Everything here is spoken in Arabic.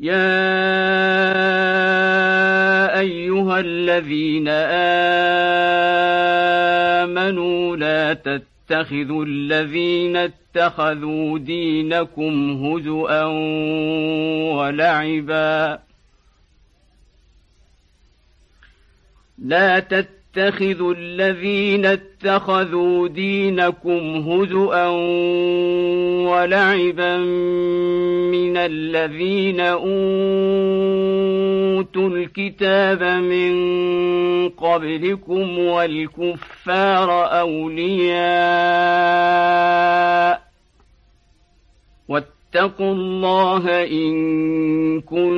يا أيها الذين آمنوا لا تتخذوا الذين اتخذوا دينكم هزءا ولعبا. لا تتخذوا الذين اتخذوا دينكم هزؤا ولعبا من الذين أوتوا الكتاب من قبلكم والكفار أولياء. واتقوا الله إن كنتم